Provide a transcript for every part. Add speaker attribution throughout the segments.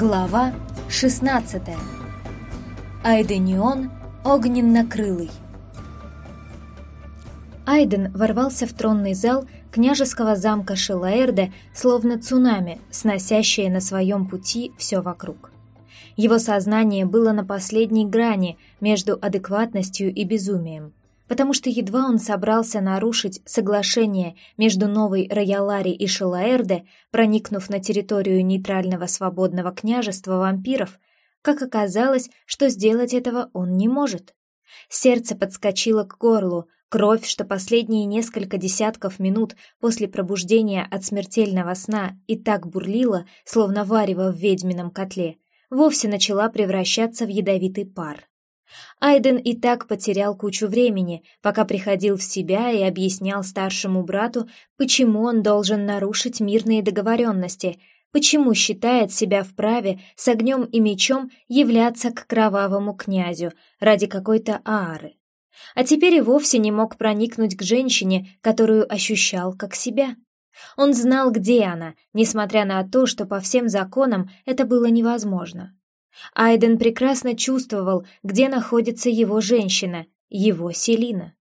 Speaker 1: Глава 16 Айденион огненно-крылый. Айден ворвался в тронный зал княжеского замка Шилаэрде, словно цунами, сносящее на своем пути все вокруг. Его сознание было на последней грани между адекватностью и безумием, потому что едва он собрался нарушить соглашение между Новой Роялари и Шилаэрде, проникнув на территорию нейтрального свободного княжества вампиров, как оказалось, что сделать этого он не может. Сердце подскочило к горлу, кровь, что последние несколько десятков минут после пробуждения от смертельного сна и так бурлила, словно варево в ведьмином котле, вовсе начала превращаться в ядовитый пар. Айден и так потерял кучу времени, пока приходил в себя и объяснял старшему брату, почему он должен нарушить мирные договоренности, почему считает себя вправе с огнем и мечом являться к кровавому князю ради какой-то аары. А теперь и вовсе не мог проникнуть к женщине, которую ощущал как себя. Он знал, где она, несмотря на то, что по всем законам это было невозможно. Айден прекрасно чувствовал, где находится его женщина, его Селина.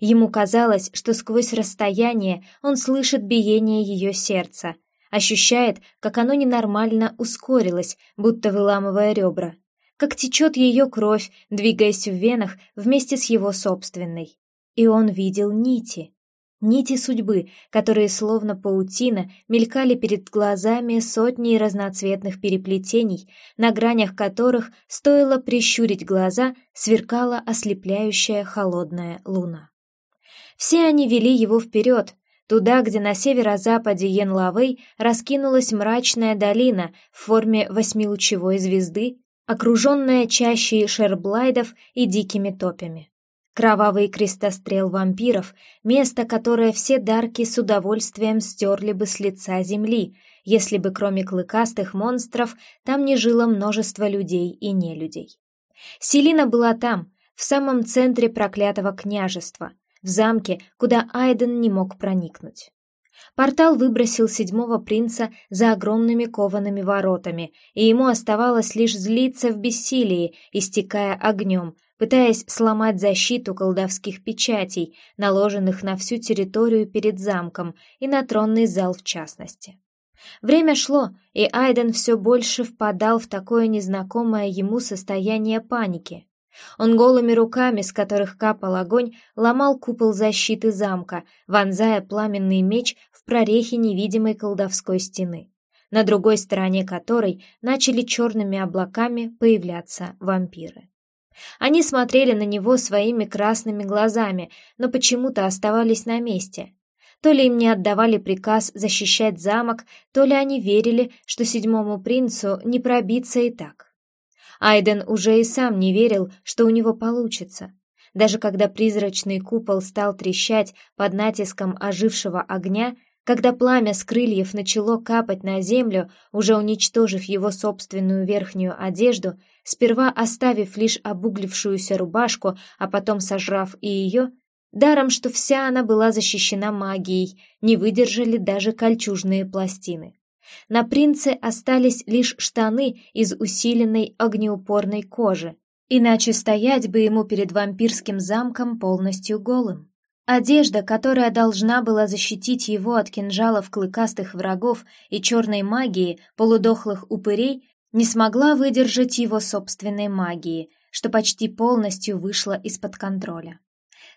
Speaker 1: Ему казалось, что сквозь расстояние он слышит биение ее сердца, ощущает, как оно ненормально ускорилось, будто выламывая ребра, как течет ее кровь, двигаясь в венах вместе с его собственной. И он видел нити, Нити судьбы, которые словно паутина мелькали перед глазами сотни разноцветных переплетений, на гранях которых, стоило прищурить глаза, сверкала ослепляющая холодная луна. Все они вели его вперед, туда, где на северо-западе Йенлавей раскинулась мрачная долина в форме восьмилучевой звезды, окруженная чащей шерблайдов и дикими топями. Кровавый крестострел вампиров — место, которое все дарки с удовольствием стерли бы с лица земли, если бы кроме клыкастых монстров там не жило множество людей и нелюдей. Селина была там, в самом центре проклятого княжества, в замке, куда Айден не мог проникнуть. Портал выбросил седьмого принца за огромными коваными воротами, и ему оставалось лишь злиться в бессилии, истекая огнем, пытаясь сломать защиту колдовских печатей, наложенных на всю территорию перед замком и на тронный зал в частности. Время шло, и Айден все больше впадал в такое незнакомое ему состояние паники. Он голыми руками, с которых капал огонь, ломал купол защиты замка, вонзая пламенный меч в прорехи невидимой колдовской стены, на другой стороне которой начали черными облаками появляться вампиры. Они смотрели на него своими красными глазами, но почему-то оставались на месте. То ли им не отдавали приказ защищать замок, то ли они верили, что седьмому принцу не пробиться и так. Айден уже и сам не верил, что у него получится. Даже когда призрачный купол стал трещать под натиском ожившего огня, когда пламя с крыльев начало капать на землю, уже уничтожив его собственную верхнюю одежду, сперва оставив лишь обуглившуюся рубашку, а потом сожрав и ее, даром, что вся она была защищена магией, не выдержали даже кольчужные пластины. На принце остались лишь штаны из усиленной огнеупорной кожи, иначе стоять бы ему перед вампирским замком полностью голым. Одежда, которая должна была защитить его от кинжалов клыкастых врагов и черной магии полудохлых упырей, не смогла выдержать его собственной магии, что почти полностью вышло из-под контроля.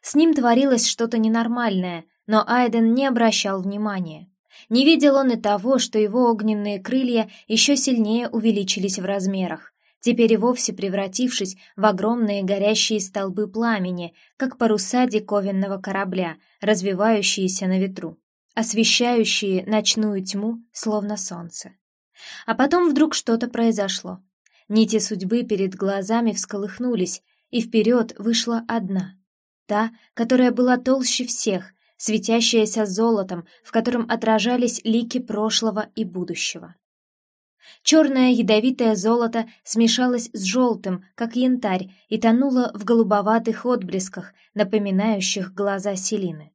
Speaker 1: С ним творилось что-то ненормальное, но Айден не обращал внимания. Не видел он и того, что его огненные крылья еще сильнее увеличились в размерах, теперь и вовсе превратившись в огромные горящие столбы пламени, как паруса диковинного корабля, развивающиеся на ветру, освещающие ночную тьму, словно солнце. А потом вдруг что-то произошло. Нити судьбы перед глазами всколыхнулись, и вперед вышла одна. Та, которая была толще всех, светящаяся золотом, в котором отражались лики прошлого и будущего. Черное ядовитое золото смешалось с желтым, как янтарь, и тонуло в голубоватых отблесках, напоминающих глаза Селины.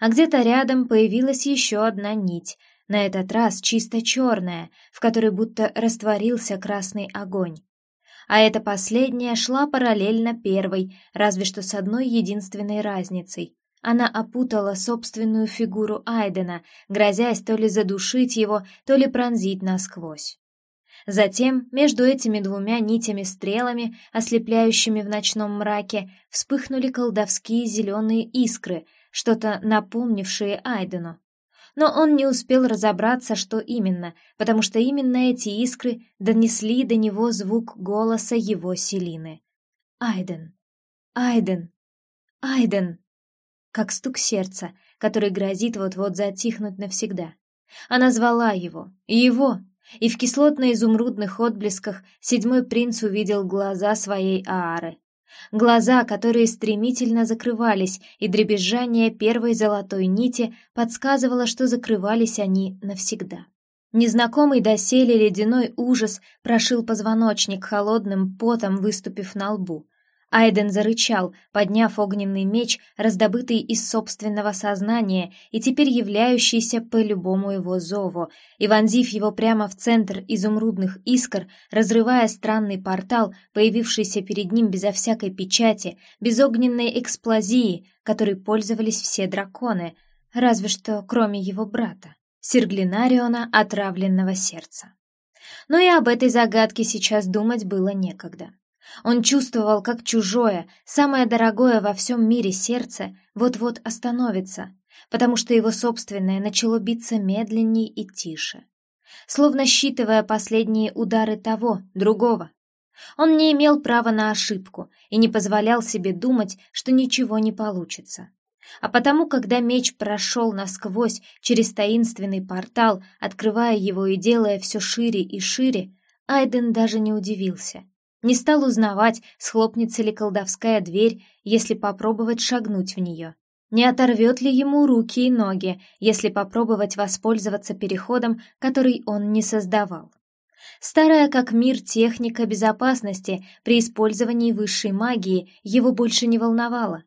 Speaker 1: А где-то рядом появилась еще одна нить, на этот раз чисто черная, в которой будто растворился красный огонь. А эта последняя шла параллельно первой, разве что с одной единственной разницей. Она опутала собственную фигуру Айдена, грозясь то ли задушить его, то ли пронзить насквозь. Затем между этими двумя нитями-стрелами, ослепляющими в ночном мраке, вспыхнули колдовские зеленые искры, что-то напомнившие Айдену. Но он не успел разобраться, что именно, потому что именно эти искры донесли до него звук голоса его Селины. «Айден! Айден! Айден!» Как стук сердца, который грозит вот-вот затихнуть навсегда. Она звала его, и его, и в кислотно-изумрудных отблесках седьмой принц увидел глаза своей Аары. Глаза, которые стремительно закрывались, и дребезжание первой золотой нити подсказывало, что закрывались они навсегда. Незнакомый доселе ледяной ужас прошил позвоночник холодным потом, выступив на лбу. Айден зарычал, подняв огненный меч, раздобытый из собственного сознания и теперь являющийся по любому его зову, и вонзив его прямо в центр изумрудных искр, разрывая странный портал, появившийся перед ним безо всякой печати, без огненной эксплозии, которой пользовались все драконы, разве что кроме его брата, Серглинариона отравленного сердца. Но и об этой загадке сейчас думать было некогда. Он чувствовал, как чужое, самое дорогое во всем мире сердце вот-вот остановится, потому что его собственное начало биться медленней и тише, словно считывая последние удары того, другого. Он не имел права на ошибку и не позволял себе думать, что ничего не получится. А потому, когда меч прошел насквозь через таинственный портал, открывая его и делая все шире и шире, Айден даже не удивился. Не стал узнавать, схлопнется ли колдовская дверь, если попробовать шагнуть в нее. Не оторвет ли ему руки и ноги, если попробовать воспользоваться переходом, который он не создавал. Старая как мир техника безопасности при использовании высшей магии его больше не волновала.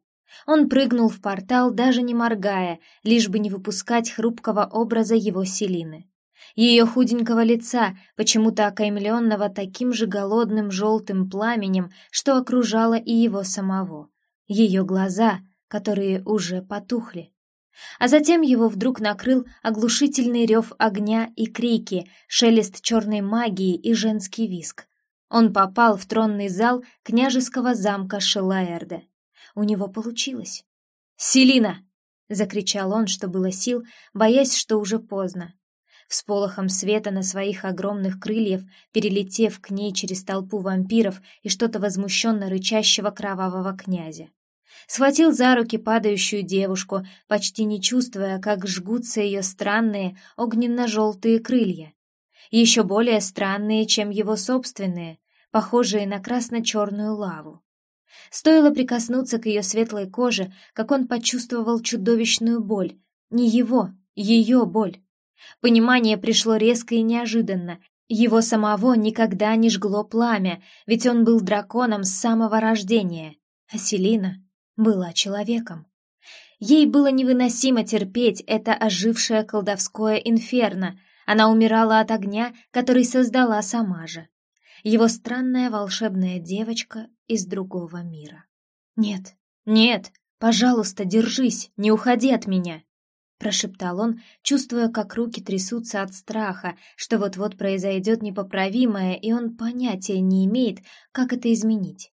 Speaker 1: Он прыгнул в портал, даже не моргая, лишь бы не выпускать хрупкого образа его Селины ее худенького лица, почему-то окаймленного таким же голодным желтым пламенем, что окружало и его самого, ее глаза, которые уже потухли. А затем его вдруг накрыл оглушительный рев огня и крики, шелест черной магии и женский виск. Он попал в тронный зал княжеского замка Шелаэрде. У него получилось. «Селина!» — закричал он, что было сил, боясь, что уже поздно всполохом света на своих огромных крыльев, перелетев к ней через толпу вампиров и что-то возмущенно рычащего кровавого князя. Схватил за руки падающую девушку, почти не чувствуя, как жгутся ее странные огненно-желтые крылья. Еще более странные, чем его собственные, похожие на красно-черную лаву. Стоило прикоснуться к ее светлой коже, как он почувствовал чудовищную боль. Не его, ее боль. Понимание пришло резко и неожиданно. Его самого никогда не жгло пламя, ведь он был драконом с самого рождения, а Селина была человеком. Ей было невыносимо терпеть это ожившее колдовское инферно. Она умирала от огня, который создала сама же. Его странная волшебная девочка из другого мира. «Нет, нет, пожалуйста, держись, не уходи от меня!» Прошептал он, чувствуя, как руки трясутся от страха, что вот-вот произойдет непоправимое, и он понятия не имеет, как это изменить.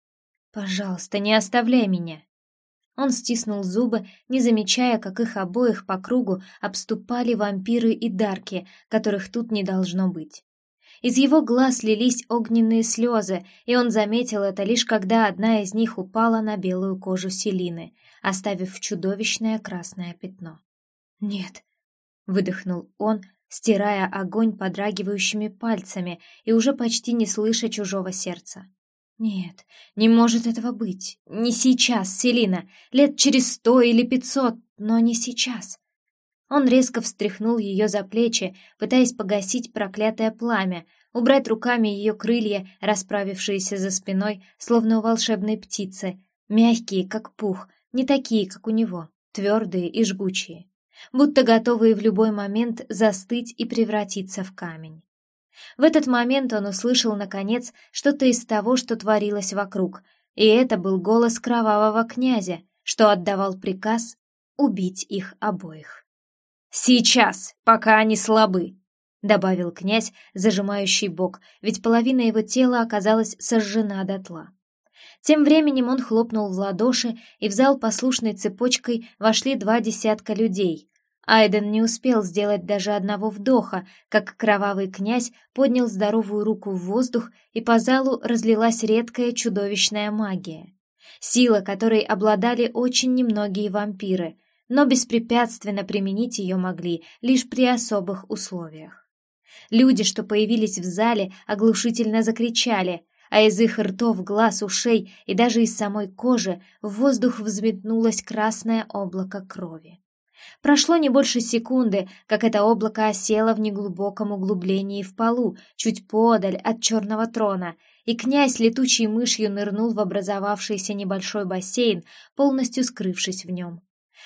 Speaker 1: «Пожалуйста, не оставляй меня!» Он стиснул зубы, не замечая, как их обоих по кругу обступали вампиры и дарки, которых тут не должно быть. Из его глаз лились огненные слезы, и он заметил это лишь когда одна из них упала на белую кожу Селины, оставив чудовищное красное пятно. «Нет», — выдохнул он, стирая огонь подрагивающими пальцами и уже почти не слыша чужого сердца. «Нет, не может этого быть. Не сейчас, Селина. Лет через сто или пятьсот, но не сейчас». Он резко встряхнул ее за плечи, пытаясь погасить проклятое пламя, убрать руками ее крылья, расправившиеся за спиной, словно у волшебной птицы, мягкие, как пух, не такие, как у него, твердые и жгучие. Будто готовые в любой момент застыть и превратиться в камень. В этот момент он услышал, наконец, что-то из того, что творилось вокруг, и это был голос кровавого князя, что отдавал приказ убить их обоих. «Сейчас, пока они слабы», — добавил князь, зажимающий бок, ведь половина его тела оказалась сожжена дотла. Тем временем он хлопнул в ладоши, и в зал послушной цепочкой вошли два десятка людей, Айден не успел сделать даже одного вдоха, как кровавый князь поднял здоровую руку в воздух, и по залу разлилась редкая чудовищная магия. Сила, которой обладали очень немногие вампиры, но беспрепятственно применить ее могли лишь при особых условиях. Люди, что появились в зале, оглушительно закричали, а из их ртов, глаз, ушей и даже из самой кожи в воздух взметнулось красное облако крови. Прошло не больше секунды, как это облако осело в неглубоком углублении в полу, чуть подаль от черного трона, и князь летучей мышью нырнул в образовавшийся небольшой бассейн, полностью скрывшись в нем.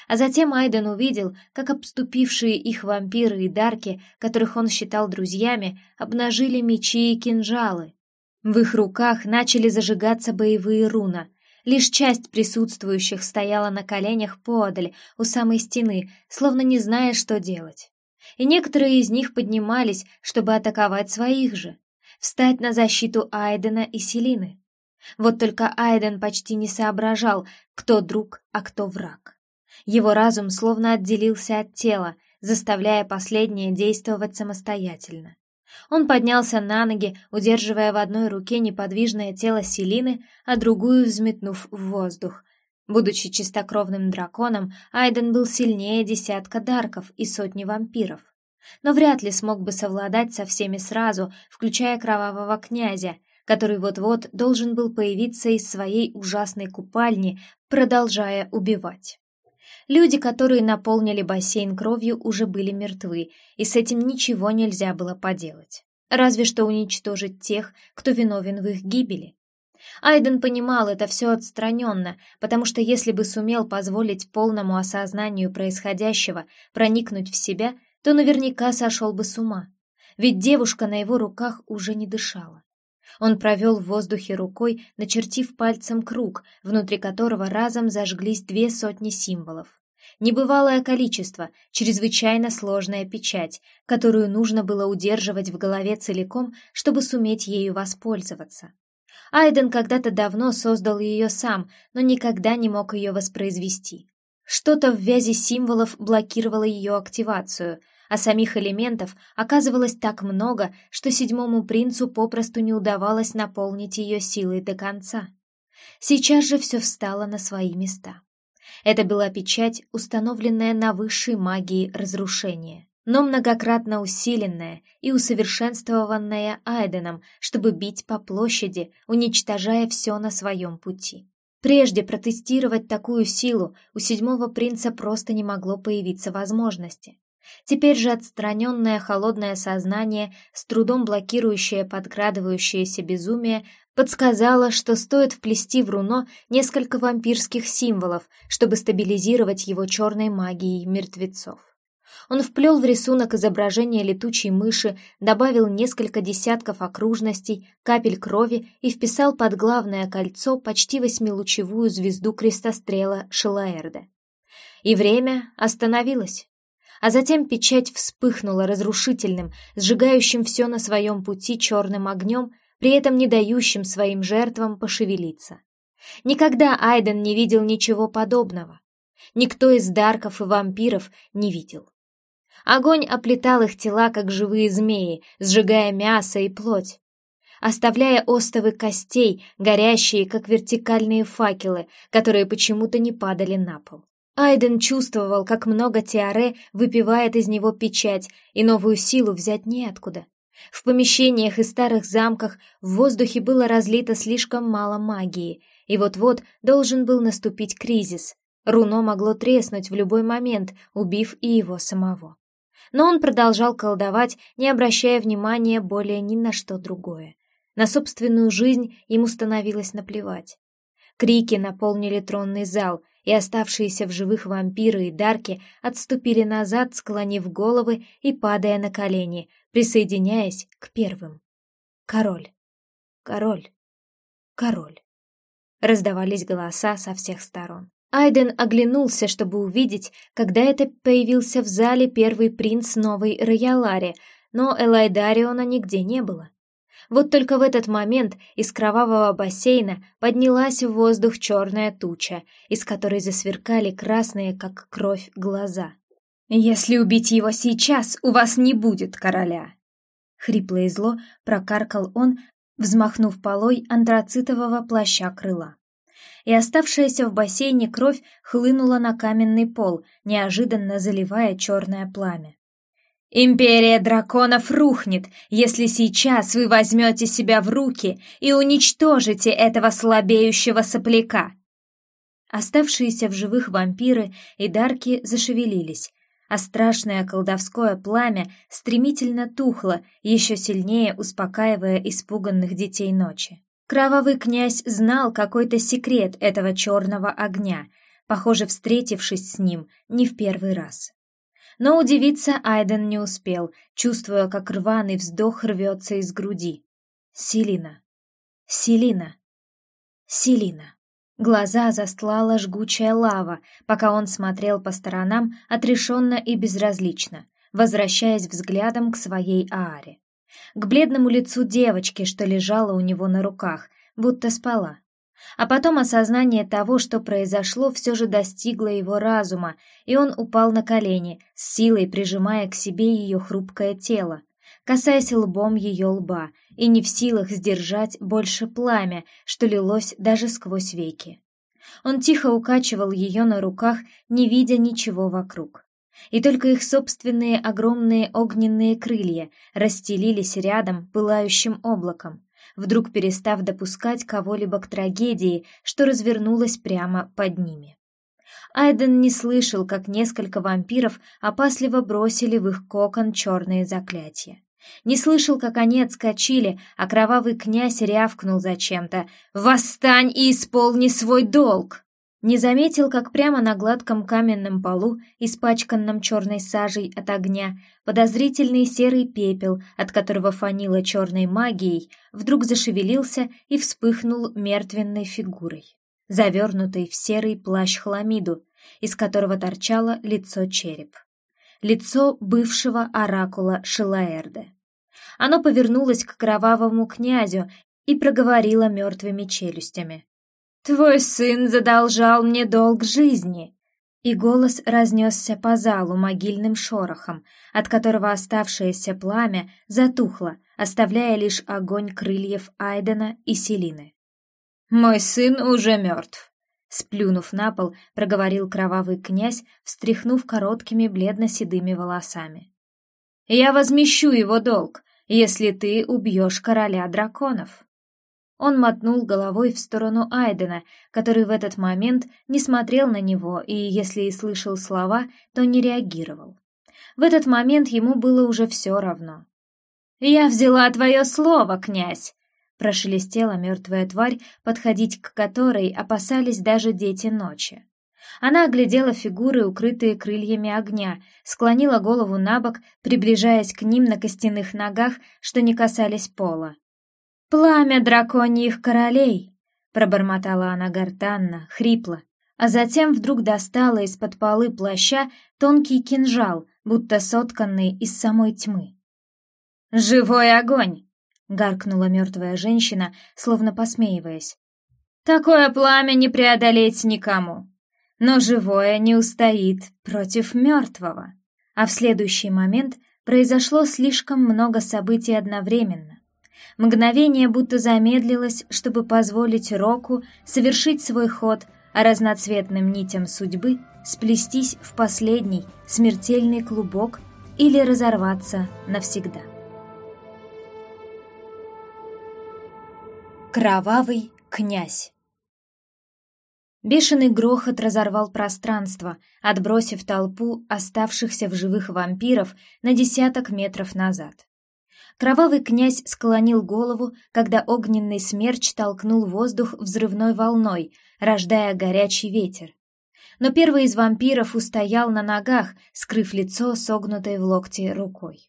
Speaker 1: А затем Айден увидел, как обступившие их вампиры и дарки, которых он считал друзьями, обнажили мечи и кинжалы. В их руках начали зажигаться боевые руна — Лишь часть присутствующих стояла на коленях подаль, у самой стены, словно не зная, что делать. И некоторые из них поднимались, чтобы атаковать своих же, встать на защиту Айдена и Селины. Вот только Айден почти не соображал, кто друг, а кто враг. Его разум словно отделился от тела, заставляя последнее действовать самостоятельно. Он поднялся на ноги, удерживая в одной руке неподвижное тело Селины, а другую взметнув в воздух. Будучи чистокровным драконом, Айден был сильнее десятка дарков и сотни вампиров. Но вряд ли смог бы совладать со всеми сразу, включая кровавого князя, который вот-вот должен был появиться из своей ужасной купальни, продолжая убивать. Люди, которые наполнили бассейн кровью, уже были мертвы, и с этим ничего нельзя было поделать. Разве что уничтожить тех, кто виновен в их гибели. Айден понимал это все отстраненно, потому что если бы сумел позволить полному осознанию происходящего проникнуть в себя, то наверняка сошел бы с ума. Ведь девушка на его руках уже не дышала. Он провел в воздухе рукой, начертив пальцем круг, внутри которого разом зажглись две сотни символов. Небывалое количество, чрезвычайно сложная печать, которую нужно было удерживать в голове целиком, чтобы суметь ею воспользоваться. Айден когда-то давно создал ее сам, но никогда не мог ее воспроизвести. Что-то в вязи символов блокировало ее активацию, а самих элементов оказывалось так много, что седьмому принцу попросту не удавалось наполнить ее силой до конца. Сейчас же все встало на свои места. Это была печать, установленная на высшей магии разрушения, но многократно усиленная и усовершенствованная Айденом, чтобы бить по площади, уничтожая все на своем пути. Прежде протестировать такую силу у седьмого принца просто не могло появиться возможности. Теперь же отстраненное холодное сознание, с трудом блокирующее подкрадывающееся безумие, подсказало, что стоит вплести в руно несколько вампирских символов, чтобы стабилизировать его черной магией мертвецов. Он вплел в рисунок изображение летучей мыши, добавил несколько десятков окружностей, капель крови и вписал под главное кольцо почти восьмилучевую звезду крестострела Шилаэрда. И время остановилось а затем печать вспыхнула разрушительным, сжигающим все на своем пути черным огнем, при этом не дающим своим жертвам пошевелиться. Никогда Айден не видел ничего подобного. Никто из дарков и вампиров не видел. Огонь оплетал их тела, как живые змеи, сжигая мясо и плоть, оставляя остовы костей, горящие, как вертикальные факелы, которые почему-то не падали на пол. Айден чувствовал, как много Тиаре выпивает из него печать, и новую силу взять неоткуда. В помещениях и старых замках в воздухе было разлито слишком мало магии, и вот-вот должен был наступить кризис. Руно могло треснуть в любой момент, убив и его самого. Но он продолжал колдовать, не обращая внимания более ни на что другое. На собственную жизнь ему становилось наплевать. Крики наполнили тронный зал, и оставшиеся в живых вампиры и дарки отступили назад, склонив головы и падая на колени, присоединяясь к первым. Король, король, король. Раздавались голоса со всех сторон. Айден оглянулся, чтобы увидеть, когда это появился в зале первый принц новой Роялари, но Элайдариона нигде не было. Вот только в этот момент из кровавого бассейна поднялась в воздух черная туча, из которой засверкали красные, как кровь, глаза. «Если убить его сейчас, у вас не будет короля!» Хрипло и зло прокаркал он, взмахнув полой антрацитового плаща крыла. И оставшаяся в бассейне кровь хлынула на каменный пол, неожиданно заливая черное пламя. Империя драконов рухнет, если сейчас вы возьмете себя в руки и уничтожите этого слабеющего сопляка. Оставшиеся в живых вампиры и дарки зашевелились, а страшное колдовское пламя стремительно тухло, еще сильнее успокаивая испуганных детей ночи. Кровавый князь знал какой-то секрет этого черного огня, похоже, встретившись с ним не в первый раз. Но удивиться Айден не успел, чувствуя, как рваный вздох рвется из груди. Селина. Селина. Селина. Глаза застлала жгучая лава, пока он смотрел по сторонам отрешенно и безразлично, возвращаясь взглядом к своей Ааре. К бледному лицу девочки, что лежала у него на руках, будто спала. А потом осознание того, что произошло, все же достигло его разума, и он упал на колени, с силой прижимая к себе ее хрупкое тело, касаясь лбом ее лба, и не в силах сдержать больше пламя, что лилось даже сквозь веки. Он тихо укачивал ее на руках, не видя ничего вокруг. И только их собственные огромные огненные крылья расстелились рядом пылающим облаком, вдруг перестав допускать кого-либо к трагедии, что развернулась прямо под ними. Айден не слышал, как несколько вампиров опасливо бросили в их кокон черные заклятия. Не слышал, как они отскочили, а кровавый князь рявкнул зачем-то «Восстань и исполни свой долг!» Не заметил, как прямо на гладком каменном полу, испачканном черной сажей от огня, подозрительный серый пепел, от которого фанило черной магией, вдруг зашевелился и вспыхнул мертвенной фигурой, завернутой в серый плащ-хламиду, из которого торчало лицо череп. Лицо бывшего оракула Шилаэрде. Оно повернулось к кровавому князю и проговорило мертвыми челюстями. Твой сын задолжал мне долг жизни!» И голос разнесся по залу могильным шорохом, от которого оставшееся пламя затухло, оставляя лишь огонь крыльев Айдена и Селины. «Мой сын уже мертв!» Сплюнув на пол, проговорил кровавый князь, встряхнув короткими бледно-седыми волосами. «Я возмещу его долг, если ты убьешь короля драконов!» Он мотнул головой в сторону Айдена, который в этот момент не смотрел на него и, если и слышал слова, то не реагировал. В этот момент ему было уже все равно. «Я взяла твое слово, князь!» Прошелестела мертвая тварь, подходить к которой опасались даже дети ночи. Она оглядела фигуры, укрытые крыльями огня, склонила голову на бок, приближаясь к ним на костяных ногах, что не касались пола. «Пламя драконьих королей!» — пробормотала она гортанно, хрипло, а затем вдруг достала из-под полы плаща тонкий кинжал, будто сотканный из самой тьмы. «Живой огонь!» — гаркнула мертвая женщина, словно посмеиваясь. «Такое пламя не преодолеть никому, но живое не устоит против мертвого». А в следующий момент произошло слишком много событий одновременно. Мгновение будто замедлилось, чтобы позволить Року совершить свой ход, а разноцветным нитям судьбы сплестись в последний смертельный клубок или разорваться навсегда. Кровавый князь Бешеный грохот разорвал пространство, отбросив толпу оставшихся в живых вампиров на десяток метров назад. Кровавый князь склонил голову, когда огненный смерч толкнул воздух взрывной волной, рождая горячий ветер. но первый из вампиров устоял на ногах, скрыв лицо согнутой в локте рукой.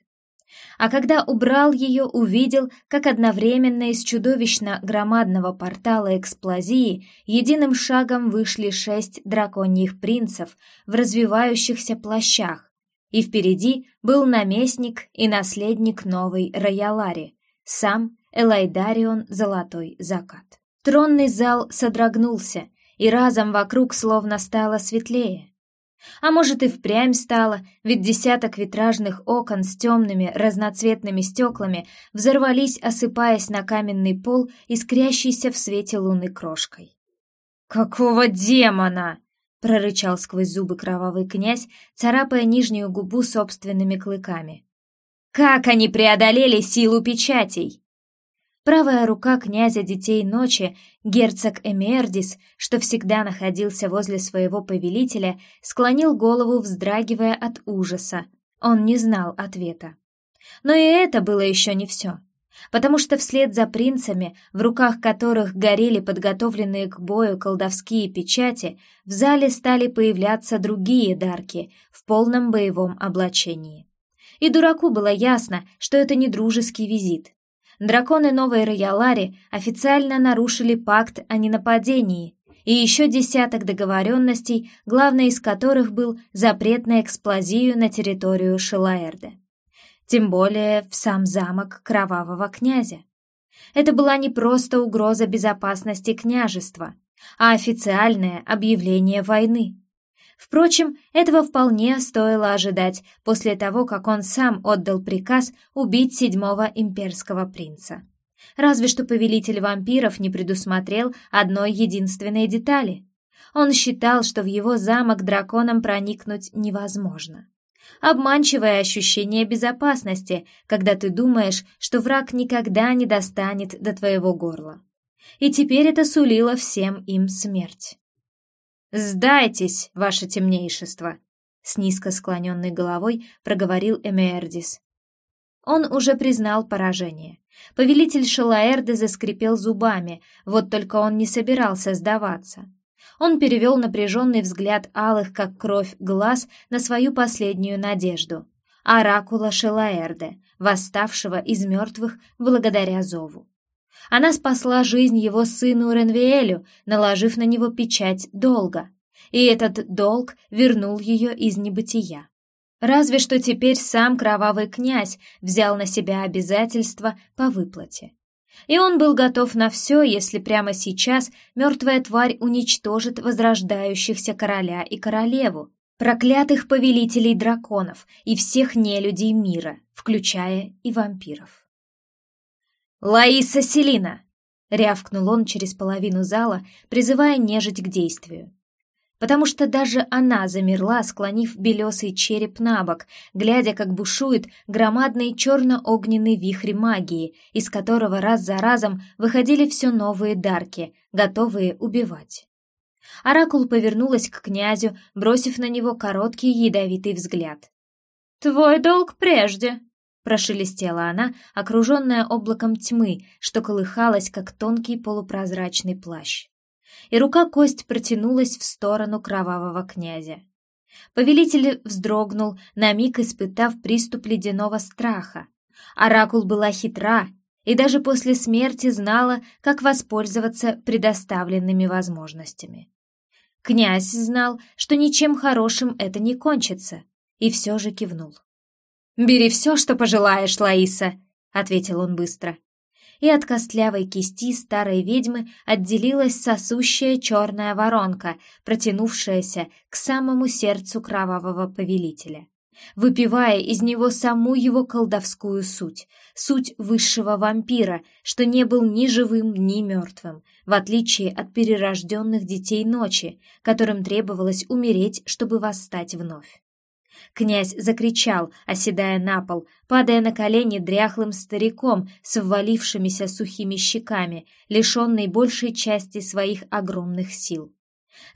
Speaker 1: А когда убрал ее, увидел, как одновременно из чудовищно громадного портала эксплозии единым шагом вышли шесть драконьих принцев в развивающихся плащах, и впереди был наместник и наследник новой Роялари, сам Элайдарион Золотой Закат. Тронный зал содрогнулся, и разом вокруг словно стало светлее. А может и впрямь стало, ведь десяток витражных окон с темными разноцветными стеклами взорвались, осыпаясь на каменный пол, искрящийся в свете луны крошкой. «Какого демона?» — прорычал сквозь зубы кровавый князь, царапая нижнюю губу собственными клыками. «Как они преодолели силу печатей?» Правая рука князя Детей Ночи, герцог Эмердис, что всегда находился возле своего повелителя, склонил голову, вздрагивая от ужаса. Он не знал ответа. Но и это было еще не все. Потому что вслед за принцами, в руках которых горели подготовленные к бою колдовские печати, в зале стали появляться другие дарки в полном боевом облачении. И дураку было ясно, что это не дружеский визит, драконы Новой Роялари официально нарушили пакт о ненападении и еще десяток договоренностей, главной из которых был запрет на эксплозию на территорию Шилаэрде. Тем более в сам замок Кровавого князя. Это была не просто угроза безопасности княжества, а официальное объявление войны. Впрочем, этого вполне стоило ожидать после того, как он сам отдал приказ убить седьмого имперского принца. Разве что повелитель вампиров не предусмотрел одной единственной детали. Он считал, что в его замок драконам проникнуть невозможно. Обманчивое ощущение безопасности, когда ты думаешь, что враг никогда не достанет до твоего горла. И теперь это сулило всем им смерть. «Сдайтесь, ваше темнейшество!» С низко склоненной головой проговорил Эмердис. Он уже признал поражение. Повелитель Шалаэрды заскрипел зубами, вот только он не собирался сдаваться. Он перевел напряженный взгляд алых, как кровь, глаз на свою последнюю надежду — оракула Шелаэрде, восставшего из мертвых благодаря зову. Она спасла жизнь его сыну Ренвиэлю, наложив на него печать долга, и этот долг вернул ее из небытия. Разве что теперь сам кровавый князь взял на себя обязательства по выплате. И он был готов на все, если прямо сейчас мертвая тварь уничтожит возрождающихся короля и королеву, проклятых повелителей драконов и всех нелюдей мира, включая и вампиров. «Лаиса Селина!» — рявкнул он через половину зала, призывая нежить к действию. Потому что даже она замерла, склонив белесый череп на бок, глядя, как бушует громадный черно-огненный вихрь магии, из которого раз за разом выходили все новые дарки, готовые убивать. Оракул повернулась к князю, бросив на него короткий ядовитый взгляд. «Твой долг прежде», Прошелестела она, окруженная облаком тьмы, что колыхалась, как тонкий полупрозрачный плащ. И рука кость протянулась в сторону кровавого князя. Повелитель вздрогнул, на миг испытав приступ ледяного страха. Оракул была хитра и даже после смерти знала, как воспользоваться предоставленными возможностями. Князь знал, что ничем хорошим это не кончится, и все же кивнул. «Бери все, что пожелаешь, Лаиса», — ответил он быстро. И от костлявой кисти старой ведьмы отделилась сосущая черная воронка, протянувшаяся к самому сердцу кровавого повелителя, выпивая из него саму его колдовскую суть, суть высшего вампира, что не был ни живым, ни мертвым, в отличие от перерожденных детей ночи, которым требовалось умереть, чтобы восстать вновь. Князь закричал, оседая на пол, падая на колени дряхлым стариком с ввалившимися сухими щеками, лишенный большей части своих огромных сил.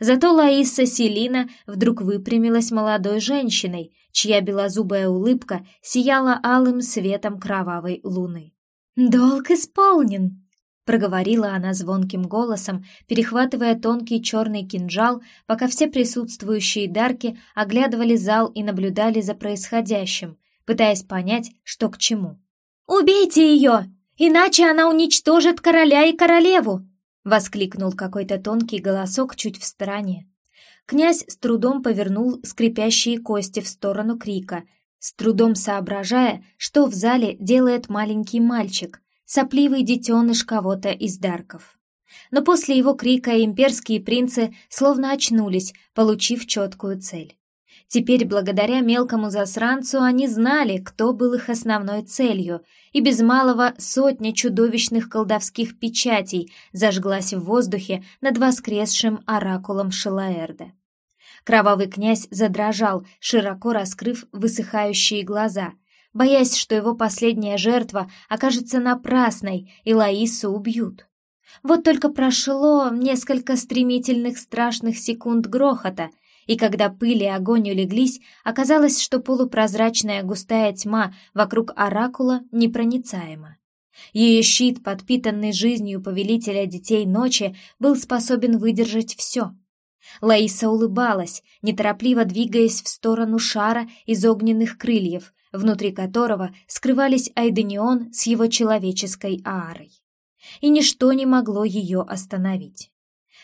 Speaker 1: Зато Лаиса Селина вдруг выпрямилась молодой женщиной, чья белозубая улыбка сияла алым светом кровавой луны. «Долг исполнен!» Проговорила она звонким голосом, перехватывая тонкий черный кинжал, пока все присутствующие дарки оглядывали зал и наблюдали за происходящим, пытаясь понять, что к чему. «Убейте ее! Иначе она уничтожит короля и королеву!» — воскликнул какой-то тонкий голосок чуть в стороне. Князь с трудом повернул скрипящие кости в сторону крика, с трудом соображая, что в зале делает маленький мальчик, сопливый детеныш кого-то из дарков. Но после его крика имперские принцы словно очнулись, получив четкую цель. Теперь, благодаря мелкому засранцу, они знали, кто был их основной целью, и без малого сотня чудовищных колдовских печатей зажглась в воздухе над воскресшим оракулом Шилаэрда. Кровавый князь задрожал, широко раскрыв высыхающие глаза, боясь, что его последняя жертва окажется напрасной и Лаису убьют. Вот только прошло несколько стремительных страшных секунд грохота — и когда пыль и огонь улеглись, оказалось, что полупрозрачная густая тьма вокруг оракула непроницаема. Ее щит, подпитанный жизнью повелителя детей ночи, был способен выдержать все. Лаиса улыбалась, неторопливо двигаясь в сторону шара из огненных крыльев, внутри которого скрывались Айденион с его человеческой аарой. И ничто не могло ее остановить.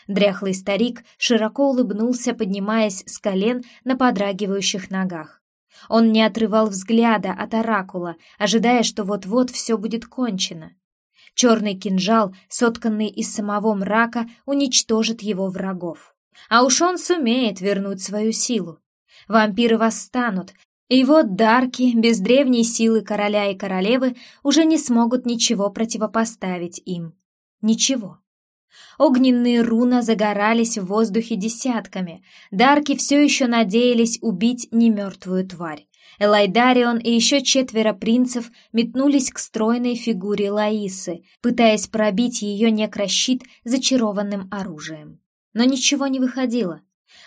Speaker 1: Дряхлый старик широко улыбнулся, поднимаясь с колен на подрагивающих ногах. Он не отрывал взгляда от оракула, ожидая, что вот-вот все будет кончено. Черный кинжал, сотканный из самого мрака, уничтожит его врагов. А уж он сумеет вернуть свою силу. Вампиры восстанут, и вот дарки, без древней силы короля и королевы, уже не смогут ничего противопоставить им. Ничего. Огненные руна загорались в воздухе десятками. Дарки все еще надеялись убить немертвую тварь. Элайдарион и еще четверо принцев метнулись к стройной фигуре Лаисы, пытаясь пробить ее некрощит зачарованным оружием. Но ничего не выходило.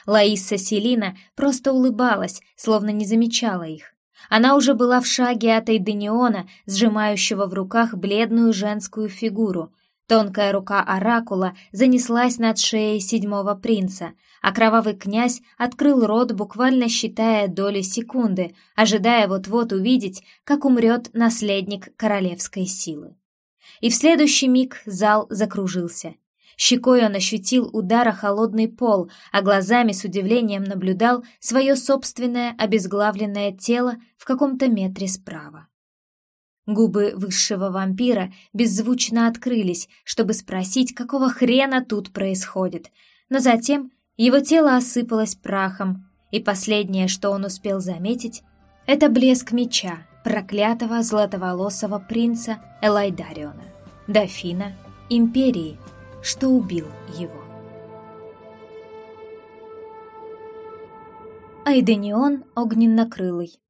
Speaker 1: Лаиса Селина просто улыбалась, словно не замечала их. Она уже была в шаге от Эйдениона, сжимающего в руках бледную женскую фигуру — Тонкая рука оракула занеслась над шеей седьмого принца, а кровавый князь открыл рот, буквально считая доли секунды, ожидая вот-вот увидеть, как умрет наследник королевской силы. И в следующий миг зал закружился. Щекой он ощутил удар о холодный пол, а глазами с удивлением наблюдал свое собственное обезглавленное тело в каком-то метре справа. Губы высшего вампира беззвучно открылись, чтобы спросить, какого хрена тут происходит. Но затем его тело осыпалось прахом, и последнее, что он успел заметить, это блеск меча проклятого златоволосого принца Элайдариона, дофина империи, что убил его. Айденион огненно-крылый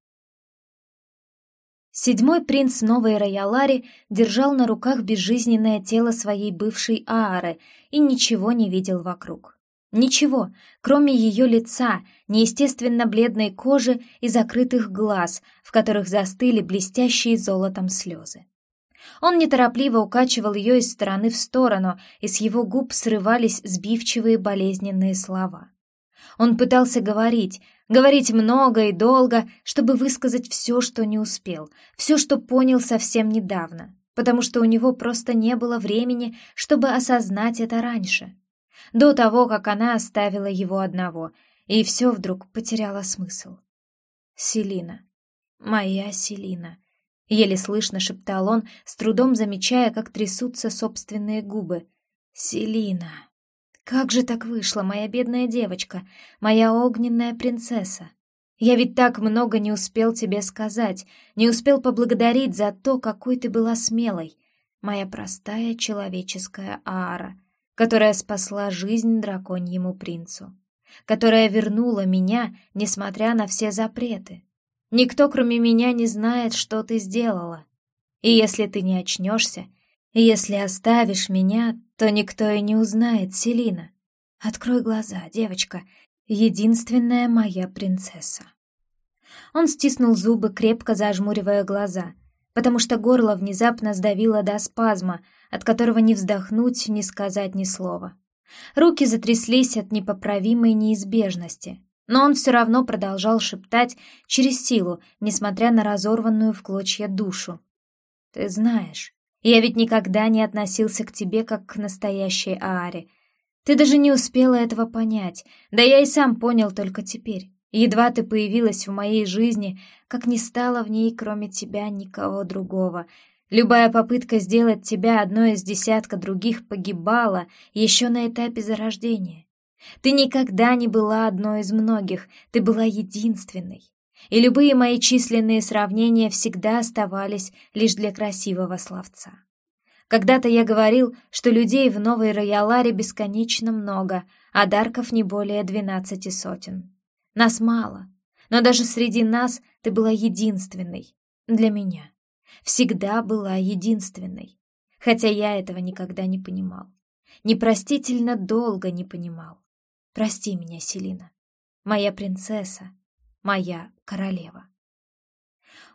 Speaker 1: Седьмой принц Новой Роялари держал на руках безжизненное тело своей бывшей Аары и ничего не видел вокруг. Ничего, кроме ее лица, неестественно бледной кожи и закрытых глаз, в которых застыли блестящие золотом слезы. Он неторопливо укачивал ее из стороны в сторону, и с его губ срывались сбивчивые болезненные слова. Он пытался говорить, говорить много и долго, чтобы высказать все, что не успел, все, что понял совсем недавно, потому что у него просто не было времени, чтобы осознать это раньше, до того, как она оставила его одного, и все вдруг потеряло смысл. «Селина, моя Селина», — еле слышно шептал он, с трудом замечая, как трясутся собственные губы. «Селина». Как же так вышло, моя бедная девочка, моя огненная принцесса? Я ведь так много не успел тебе сказать, не успел поблагодарить за то, какой ты была смелой, моя простая человеческая Аара, которая спасла жизнь драконьему принцу, которая вернула меня, несмотря на все запреты. Никто, кроме меня, не знает, что ты сделала. И если ты не очнешься, если оставишь меня, то никто и не узнает Селина. Открой глаза, девочка, единственная моя принцесса. Он стиснул зубы, крепко зажмуривая глаза. потому что горло внезапно сдавило до спазма, от которого не вздохнуть, не сказать ни слова. Руки затряслись от непоправимой неизбежности, но он все равно продолжал шептать через силу, несмотря на разорванную в клочья душу. «Ты знаешь, я ведь никогда не относился к тебе как к настоящей Ааре. Ты даже не успела этого понять, да я и сам понял только теперь. Едва ты появилась в моей жизни, как не стало в ней, кроме тебя, никого другого. Любая попытка сделать тебя одной из десятка других погибала еще на этапе зарождения. Ты никогда не была одной из многих, ты была единственной. И любые мои численные сравнения всегда оставались лишь для красивого словца. Когда-то я говорил, что людей в Новой Рояларе бесконечно много, а дарков не более двенадцати сотен. Нас мало, но даже среди нас ты была единственной. Для меня. Всегда была единственной. Хотя я этого никогда не понимал. Непростительно долго не понимал. Прости меня, Селина. Моя принцесса. Моя королева.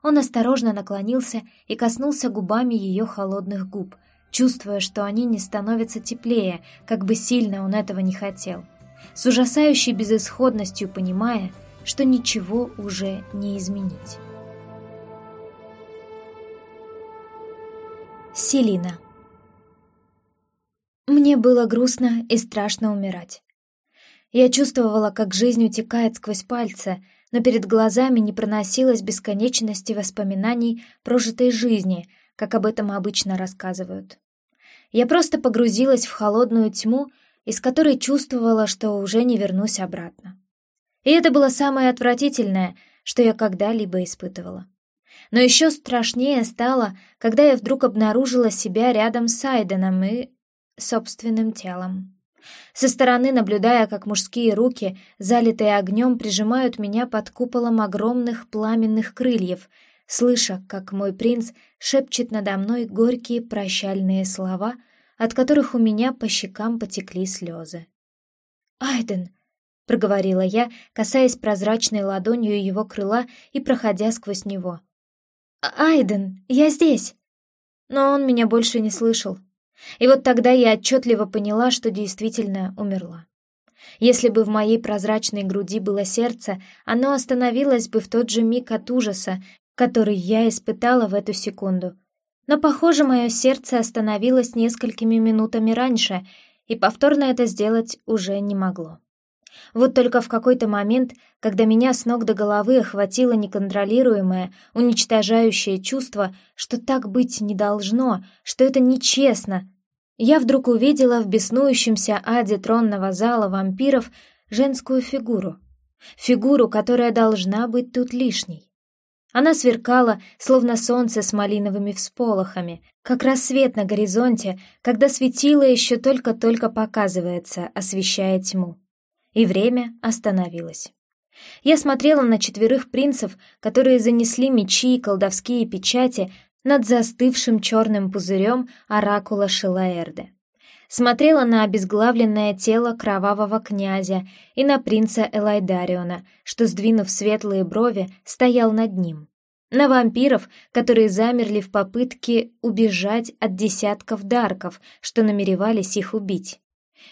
Speaker 1: Он осторожно наклонился и коснулся губами ее холодных губ, чувствуя, что они не становятся теплее, как бы сильно он этого не хотел — с ужасающей безысходностью понимая, что ничего уже не изменить. Селина Мне было грустно и страшно умирать. Я чувствовала, как жизнь утекает сквозь пальцы, но перед глазами не проносилось бесконечности воспоминаний прожитой жизни, как об этом обычно рассказывают. Я просто погрузилась в холодную тьму из которой чувствовала, что уже не вернусь обратно. И это было самое отвратительное, что я когда-либо испытывала. Но еще страшнее стало, когда я вдруг обнаружила себя рядом с Айденом и собственным телом. Со стороны, наблюдая, как мужские руки, залитые огнем, прижимают меня под куполом огромных пламенных крыльев, слыша, как мой принц шепчет надо мной горькие прощальные слова — от которых у меня по щекам потекли слезы. «Айден!» — проговорила я, касаясь прозрачной ладонью его крыла и проходя сквозь него. «Айден, я здесь!» Но он меня больше не слышал. И вот тогда я отчетливо поняла, что действительно умерла. Если бы в моей прозрачной груди было сердце, оно остановилось бы в тот же миг от ужаса, который я испытала в эту секунду — но, похоже, мое сердце остановилось несколькими минутами раньше, и повторно это сделать уже не могло. Вот только в какой-то момент, когда меня с ног до головы охватило неконтролируемое, уничтожающее чувство, что так быть не должно, что это нечестно, я вдруг увидела в беснующемся аде тронного зала вампиров женскую фигуру. Фигуру, которая должна быть тут лишней. Она сверкала, словно солнце с малиновыми всполохами, как рассвет на горизонте, когда светило еще только-только показывается, освещая тьму. И время остановилось. Я смотрела на четверых принцев, которые занесли мечи и колдовские печати над застывшим черным пузырем оракула Шилаэрде. Смотрела на обезглавленное тело кровавого князя и на принца Элайдариона, что, сдвинув светлые брови, стоял над ним. На вампиров, которые замерли в попытке убежать от десятков дарков, что намеревались их убить.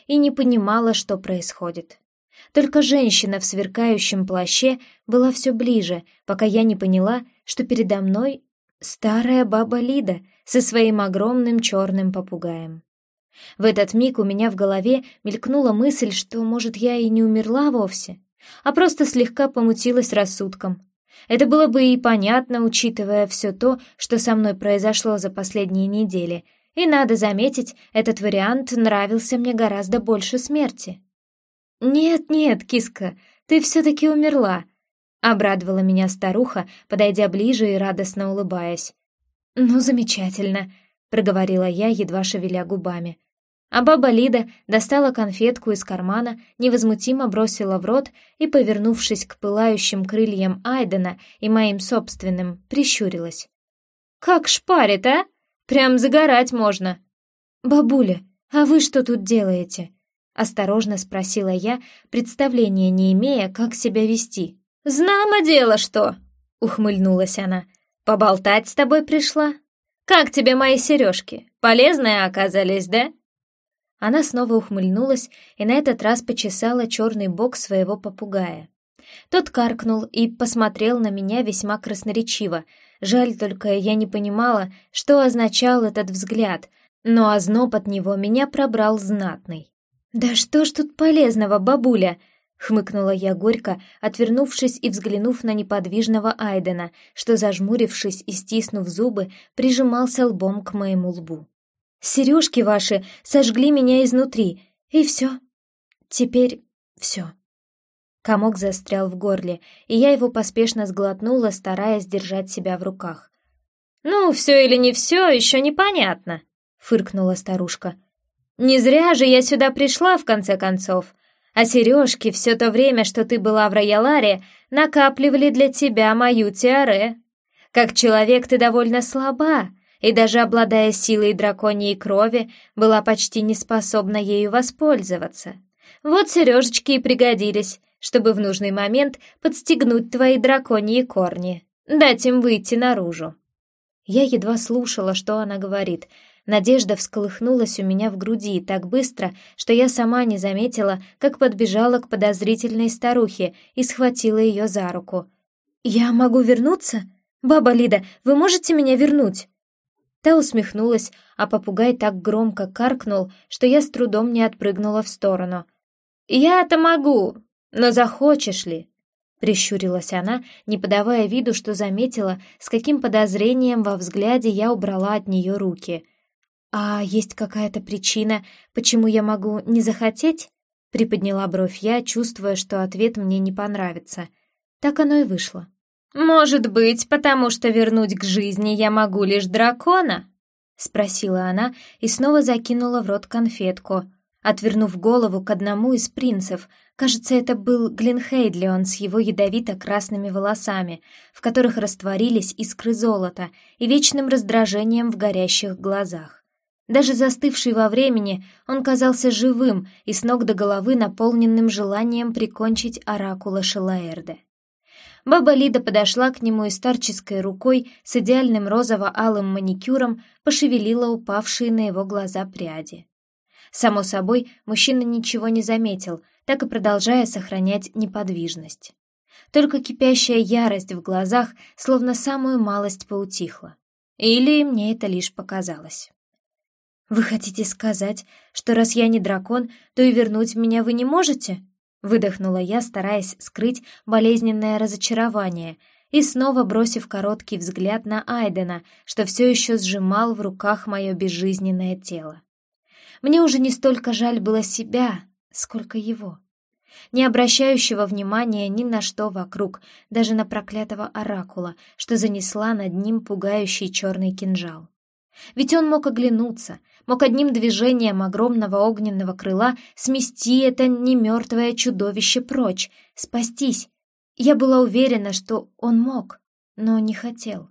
Speaker 1: И не понимала, что происходит. Только женщина в сверкающем плаще была все ближе, пока я не поняла, что передо мной старая баба Лида со своим огромным черным попугаем. В этот миг у меня в голове мелькнула мысль, что, может, я и не умерла вовсе, а просто слегка помутилась рассудком. Это было бы и понятно, учитывая все то, что со мной произошло за последние недели, и, надо заметить, этот вариант нравился мне гораздо больше смерти. «Нет-нет, киска, ты все-таки умерла», — обрадовала меня старуха, подойдя ближе и радостно улыбаясь. «Ну, замечательно», — проговорила я, едва шевеля губами. А баба Лида достала конфетку из кармана, невозмутимо бросила в рот и, повернувшись к пылающим крыльям Айдена и моим собственным, прищурилась. «Как шпарит, а? Прям загорать можно!» «Бабуля, а вы что тут делаете?» — осторожно спросила я, представления не имея, как себя вести. «Знамо дело что!» — ухмыльнулась она. поболтать с тобой пришла? Как тебе мои сережки? Полезные оказались, да?» Она снова ухмыльнулась и на этот раз почесала черный бок своего попугая. Тот каркнул и посмотрел на меня весьма красноречиво. Жаль только, я не понимала, что означал этот взгляд, но озноб от него меня пробрал знатный. «Да что ж тут полезного, бабуля?» — хмыкнула я горько, отвернувшись и взглянув на неподвижного Айдена, что, зажмурившись и стиснув зубы, прижимался лбом к моему лбу. «Сережки ваши сожгли меня изнутри, и все. Теперь все». Комок застрял в горле, и я его поспешно сглотнула, стараясь держать себя в руках. «Ну, все или не все, еще непонятно», — фыркнула старушка. «Не зря же я сюда пришла, в конце концов. А сережки все то время, что ты была в Рояларе, накапливали для тебя мою тиаре. Как человек ты довольно слаба, и даже обладая силой драконьей крови, была почти не способна ею воспользоваться. Вот сережечки и пригодились, чтобы в нужный момент подстегнуть твои драконьи корни, дать им выйти наружу. Я едва слушала, что она говорит. Надежда всколыхнулась у меня в груди так быстро, что я сама не заметила, как подбежала к подозрительной старухе и схватила ее за руку. «Я могу вернуться? Баба Лида, вы можете меня вернуть?» Та усмехнулась, а попугай так громко каркнул, что я с трудом не отпрыгнула в сторону. «Я-то могу, но захочешь ли?» Прищурилась она, не подавая виду, что заметила, с каким подозрением во взгляде я убрала от нее руки. «А есть какая-то причина, почему я могу не захотеть?» Приподняла бровь я, чувствуя, что ответ мне не понравится. Так оно и вышло. «Может быть, потому что вернуть к жизни я могу лишь дракона?» Спросила она и снова закинула в рот конфетку, отвернув голову к одному из принцев — Кажется, это был Глинхейдлион с его ядовито-красными волосами, в которых растворились искры золота и вечным раздражением в горящих глазах. Даже застывший во времени, он казался живым и с ног до головы наполненным желанием прикончить оракула Шелаэрде. Баба Лида подошла к нему и старческой рукой с идеальным розово-алым маникюром пошевелила упавшие на его глаза пряди. Само собой, мужчина ничего не заметил — так и продолжая сохранять неподвижность. Только кипящая ярость в глазах словно самую малость поутихла. Или мне это лишь показалось. «Вы хотите сказать, что раз я не дракон, то и вернуть меня вы не можете?» Выдохнула я, стараясь скрыть болезненное разочарование, и снова бросив короткий взгляд на Айдена, что все еще сжимал в руках мое безжизненное тело. Мне уже не столько жаль было себя, сколько его. Не обращающего внимания ни на что вокруг, даже на проклятого оракула, что занесла над ним пугающий черный кинжал. Ведь он мог оглянуться, мог одним движением огромного огненного крыла смести это немертвое чудовище прочь, спастись. Я была уверена, что он мог, но не хотел.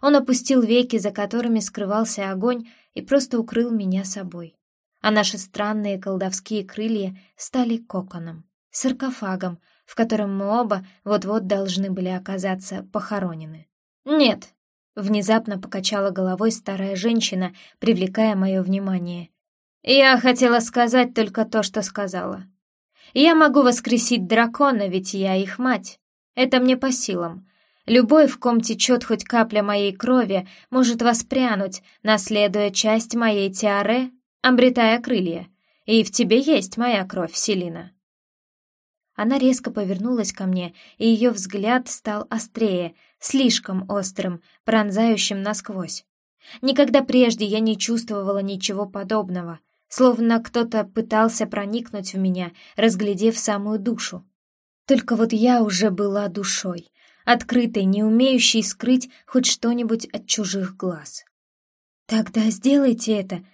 Speaker 1: Он опустил веки, за которыми скрывался огонь, и просто укрыл меня собой а наши странные колдовские крылья стали коконом, саркофагом, в котором мы оба вот-вот должны были оказаться похоронены. «Нет!» — внезапно покачала головой старая женщина, привлекая мое внимание. «Я хотела сказать только то, что сказала. Я могу воскресить дракона, ведь я их мать. Это мне по силам. Любой, в ком течет хоть капля моей крови, может воспрянуть, наследуя часть моей тиаре обретая крылья. И в тебе есть моя кровь, Селина». Она резко повернулась ко мне, и ее взгляд стал острее, слишком острым, пронзающим насквозь. Никогда прежде я не чувствовала ничего подобного, словно кто-то пытался проникнуть в меня, разглядев самую душу. Только вот я уже была душой, открытой, не умеющей скрыть хоть что-нибудь от чужих глаз. «Тогда сделайте это»,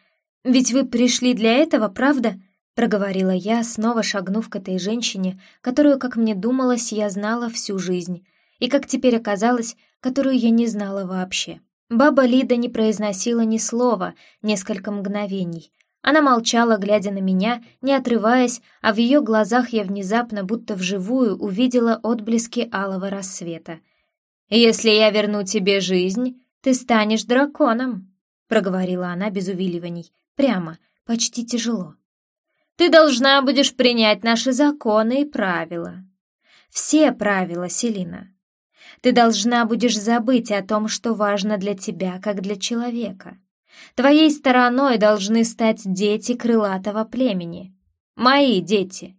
Speaker 1: «Ведь вы пришли для этого, правда?» — проговорила я, снова шагнув к этой женщине, которую, как мне думалось, я знала всю жизнь, и, как теперь оказалось, которую я не знала вообще. Баба Лида не произносила ни слова несколько мгновений. Она молчала, глядя на меня, не отрываясь, а в ее глазах я внезапно, будто вживую, увидела отблески алого рассвета. «Если я верну тебе жизнь, ты станешь драконом», — проговорила она без увиливаний, прямо, почти тяжело. «Ты должна будешь принять наши законы и правила. Все правила, Селина. Ты должна будешь забыть о том, что важно для тебя, как для человека. Твоей стороной должны стать дети крылатого племени. Мои дети».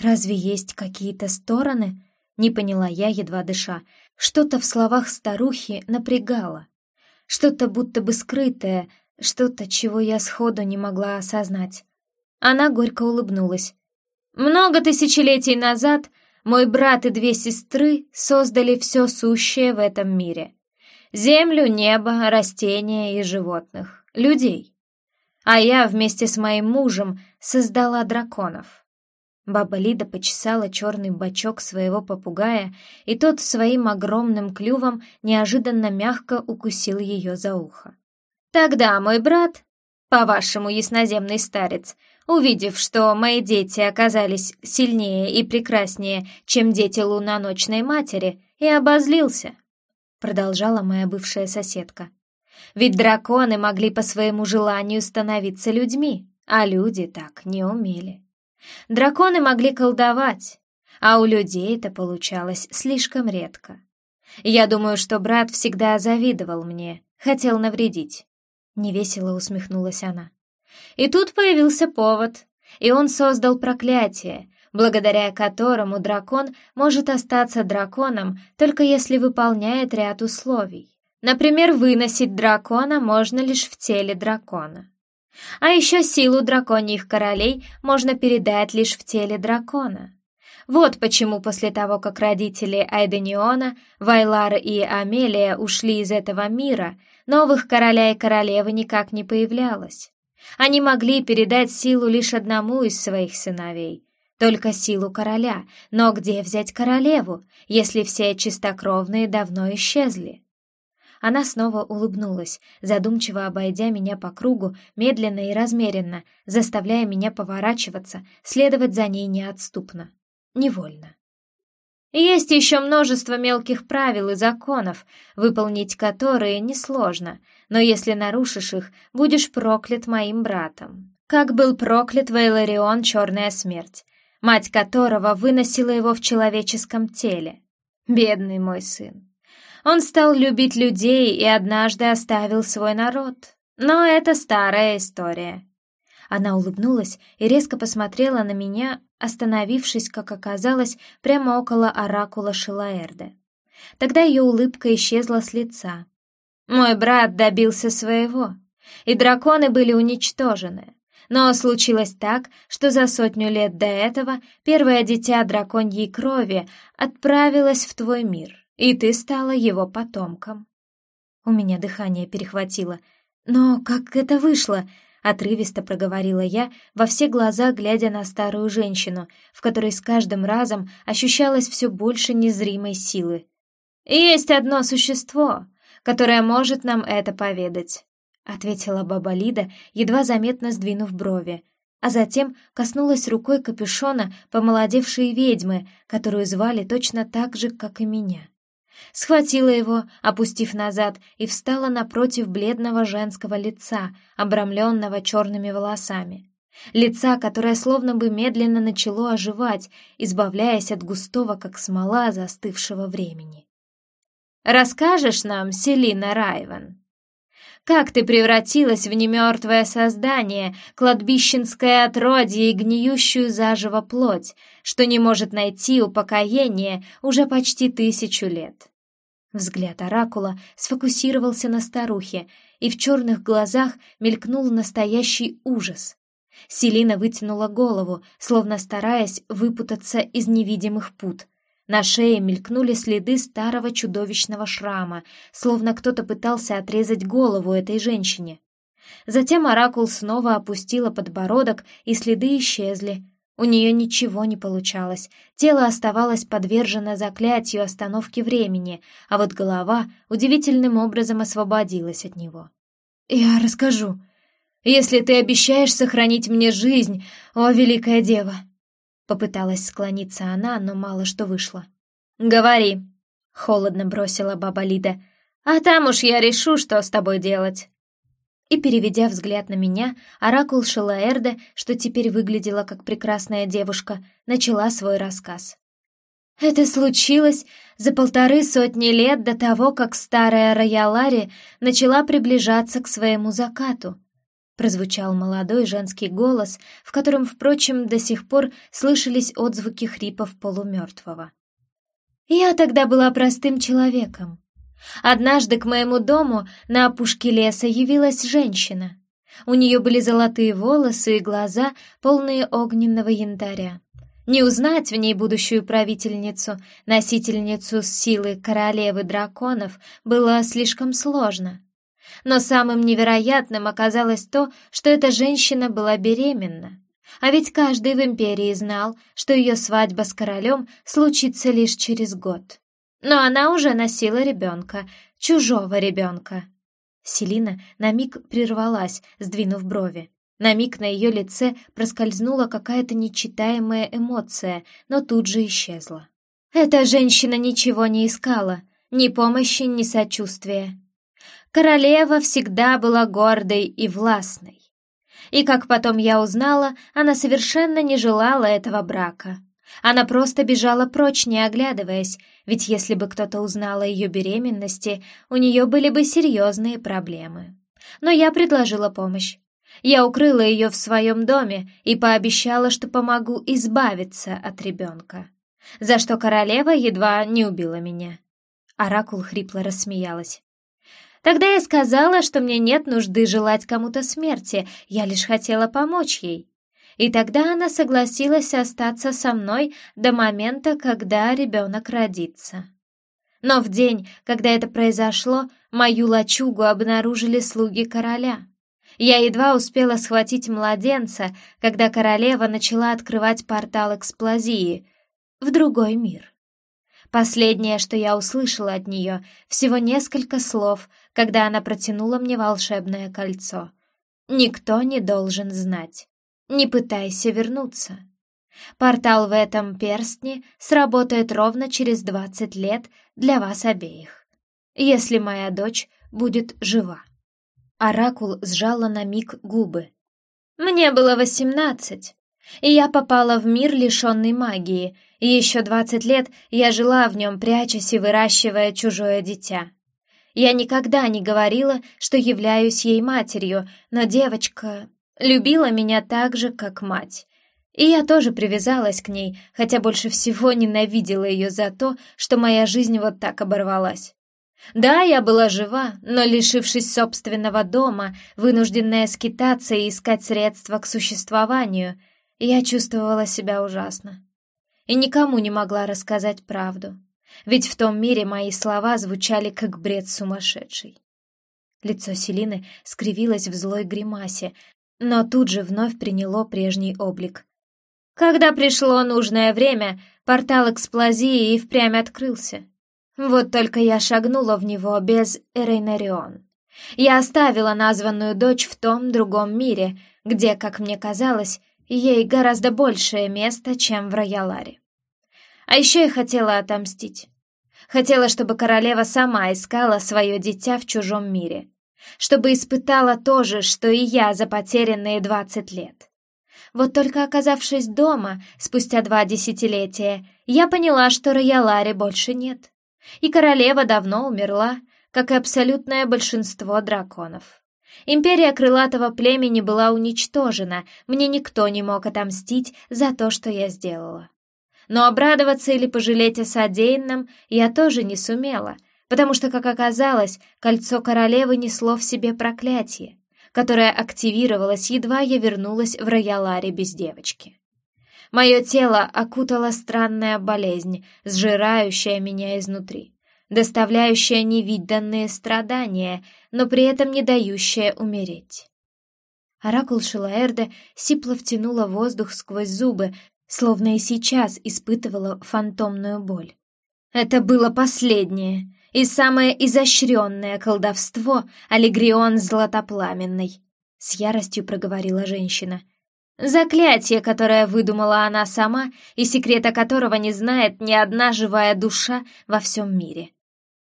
Speaker 1: «Разве есть какие-то стороны?» — не поняла я, едва дыша, что-то в словах старухи напрягало. Что-то будто бы скрытое, что-то, чего я сходу не могла осознать. Она горько улыбнулась. «Много тысячелетий назад мой брат и две сестры создали все сущее в этом мире. Землю, небо, растения и животных, людей. А я вместе с моим мужем создала драконов. Баба Лида почесала черный бочок своего попугая, и тот своим огромным клювом неожиданно мягко укусил ее за ухо. «Тогда мой брат, по-вашему ясноземный старец, увидев, что мои дети оказались сильнее и прекраснее, чем дети луноночной матери, и обозлился», продолжала моя бывшая соседка. «Ведь драконы могли по своему желанию становиться людьми, а люди так не умели». Драконы могли колдовать, а у людей это получалось слишком редко. Я думаю, что брат всегда завидовал мне, хотел навредить. Невесело усмехнулась она. И тут появился повод, и он создал проклятие, благодаря которому дракон может остаться драконом, только если выполняет ряд условий. Например, выносить дракона можно лишь в теле дракона. А еще силу драконьих королей можно передать лишь в теле дракона. Вот почему после того, как родители Айдениона, Вайлар и Амелия ушли из этого мира, новых короля и королевы никак не появлялось. Они могли передать силу лишь одному из своих сыновей, только силу короля, но где взять королеву, если все чистокровные давно исчезли? Она снова улыбнулась, задумчиво обойдя меня по кругу, медленно и размеренно, заставляя меня поворачиваться, следовать за ней неотступно. Невольно. Есть еще множество мелких правил и законов, выполнить которые несложно, но если нарушишь их, будешь проклят моим братом. Как был проклят Вейларион Черная Смерть, мать которого выносила его в человеческом теле. Бедный мой сын. Он стал любить людей и однажды оставил свой народ. Но это старая история. Она улыбнулась и резко посмотрела на меня, остановившись, как оказалось, прямо около оракула Шилаэрде. Тогда ее улыбка исчезла с лица. Мой брат добился своего, и драконы были уничтожены. Но случилось так, что за сотню лет до этого первое дитя драконьей крови отправилось в твой мир и ты стала его потомком. У меня дыхание перехватило. Но как это вышло? Отрывисто проговорила я, во все глаза глядя на старую женщину, в которой с каждым разом ощущалось все больше незримой силы. «Есть одно существо, которое может нам это поведать», — ответила баба Лида, едва заметно сдвинув брови, а затем коснулась рукой капюшона помолодевшей ведьмы, которую звали точно так же, как и меня схватила его, опустив назад, и встала напротив бледного женского лица, обрамленного черными волосами. Лица, которое словно бы медленно начало оживать, избавляясь от густого, как смола, застывшего времени. «Расскажешь нам, Селина Райван?» Как ты превратилась в немертвое создание, кладбищенское отродье и гниющую заживо плоть, что не может найти упокоение уже почти тысячу лет? Взгляд оракула сфокусировался на старухе, и в черных глазах мелькнул настоящий ужас. Селина вытянула голову, словно стараясь выпутаться из невидимых пут. На шее мелькнули следы старого чудовищного шрама, словно кто-то пытался отрезать голову этой женщине. Затем оракул снова опустила подбородок, и следы исчезли, у нее ничего не получалось, тело оставалось подвержено заклятию остановки времени, а вот голова удивительным образом освободилась от него. «Я расскажу, если ты обещаешь сохранить мне жизнь, о, Великая Дева!» Попыталась склониться она, но мало что вышло. «Говори!» — холодно бросила баба Лида. «А там уж я решу, что с тобой делать». И, переведя взгляд на меня, оракул Шелаэрда, что теперь выглядела как прекрасная девушка, начала свой рассказ. Это случилось за полторы сотни лет до того, как старая Роялари начала приближаться к своему закату. Прозвучал молодой женский голос, в котором, впрочем, до сих пор слышались отзвуки хрипов полумертвого. Я тогда была простым человеком. Однажды к моему дому на опушке леса явилась женщина. У нее были золотые волосы и глаза, полные огненного янтаря. Не узнать в ней будущую правительницу, носительницу силы королевы драконов, было слишком сложно. Но самым невероятным оказалось то, что эта женщина была беременна. А ведь каждый в империи знал, что ее свадьба с королем случится лишь через год. Но она уже носила ребенка, чужого ребенка. Селина на миг прервалась, сдвинув брови. На миг на ее лице проскользнула какая-то нечитаемая эмоция, но тут же исчезла. Эта женщина ничего не искала, ни помощи, ни сочувствия. Королева всегда была гордой и властной. И, как потом я узнала, она совершенно не желала этого брака. Она просто бежала прочь, не оглядываясь, ведь если бы кто-то узнал о ее беременности, у нее были бы серьезные проблемы. Но я предложила помощь. Я укрыла ее в своем доме и пообещала, что помогу избавиться от ребенка. За что королева едва не убила меня. Оракул хрипло рассмеялась. Тогда я сказала, что мне нет нужды желать кому-то смерти, я лишь хотела помочь ей. И тогда она согласилась остаться со мной до момента, когда ребенок родится. Но в день, когда это произошло, мою лачугу обнаружили слуги короля — я едва успела схватить младенца, когда королева начала открывать портал эксплозии в другой мир. Последнее, что я услышала от нее, всего несколько слов, когда она протянула мне волшебное кольцо. «Никто не должен знать. Не пытайся вернуться. Портал в этом перстне сработает ровно через двадцать лет для вас обеих, если моя дочь будет жива». Оракул сжала на миг губы. «Мне было восемнадцать, и я попала в мир, лишенный магии, и еще двадцать лет я жила в нем, прячась и выращивая чужое дитя. Я никогда не говорила, что являюсь ей матерью, но девочка любила меня так же, как мать». И я тоже привязалась к ней, хотя больше всего ненавидела ее за то, что моя жизнь вот так оборвалась. Да, я была жива, но, лишившись собственного дома, вынужденная скитаться и искать средства к существованию, я чувствовала себя ужасно. И никому не могла рассказать правду, ведь в том мире мои слова звучали как бред сумасшедший. Лицо Селины скривилось в злой гримасе, но тут же вновь приняло прежний облик. Когда пришло нужное время, портал эксплозии и впрямь открылся. Вот только я шагнула в него без Эрейнарион. Я оставила названную дочь в том другом мире, где, как мне казалось, ей гораздо большее место, чем в Рояларе. А еще я хотела отомстить. Хотела, чтобы королева сама искала свое дитя в чужом мире. Чтобы испытала то же, что и я за потерянные двадцать лет. Вот только оказавшись дома, спустя два десятилетия, я поняла, что Рояларе больше нет. И королева давно умерла, как и абсолютное большинство драконов. Империя крылатого племени была уничтожена, мне никто не мог отомстить за то, что я сделала. Но обрадоваться или пожалеть о содеянном я тоже не сумела, потому что, как оказалось, кольцо королевы несло в себе проклятие, которое активировалось, едва я вернулась в Рояларе без девочки. Мое тело окутала странная болезнь, сжирающая меня изнутри, доставляющая невиданные страдания, но при этом не дающая умереть. Оракул Шилаэрде сипло втянула воздух сквозь зубы, словно и сейчас испытывала фантомную боль. Это было последнее и самое изощренное колдовство Аллегрион Златопламенный, с яростью проговорила женщина. Заклятие, которое выдумала она сама и секрета которого не знает ни одна живая душа во всем мире.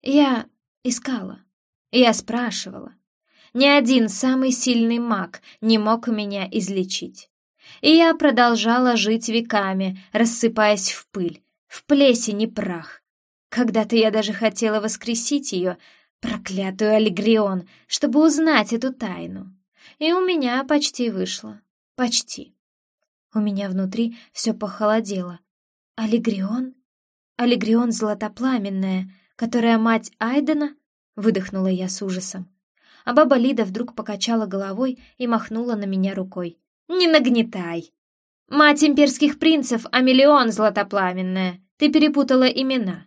Speaker 1: Я искала. Я спрашивала. Ни один самый сильный маг не мог меня излечить. И я продолжала жить веками, рассыпаясь в пыль, в плесень и прах. Когда-то я даже хотела воскресить ее, проклятую Алигрион, чтобы узнать эту тайну. И у меня почти вышло. Почти. У меня внутри все похолодело. Алигрион? Алигрион златопламенная, которая мать Айдена? Выдохнула я с ужасом. А баба Лида вдруг покачала головой и махнула на меня рукой. «Не нагнетай!» «Мать имперских принцев Амелион златопламенная! Ты перепутала имена!»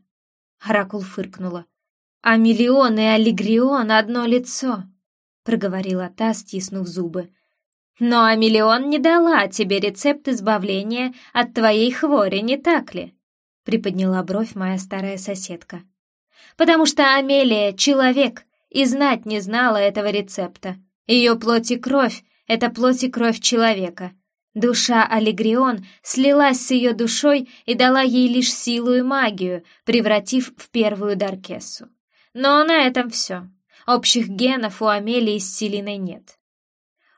Speaker 1: Оракул фыркнула. «Амелион и Алигрион — одно лицо!» Проговорила та, стиснув зубы. «Но Амелион не дала тебе рецепт избавления от твоей хвори, не так ли?» Приподняла бровь моя старая соседка. «Потому что Амелия — человек, и знать не знала этого рецепта. Ее плоть и кровь — это плоть и кровь человека. Душа Алигрион слилась с ее душой и дала ей лишь силу и магию, превратив в первую Даркессу. Но на этом все. Общих генов у Амелии с Селиной нет.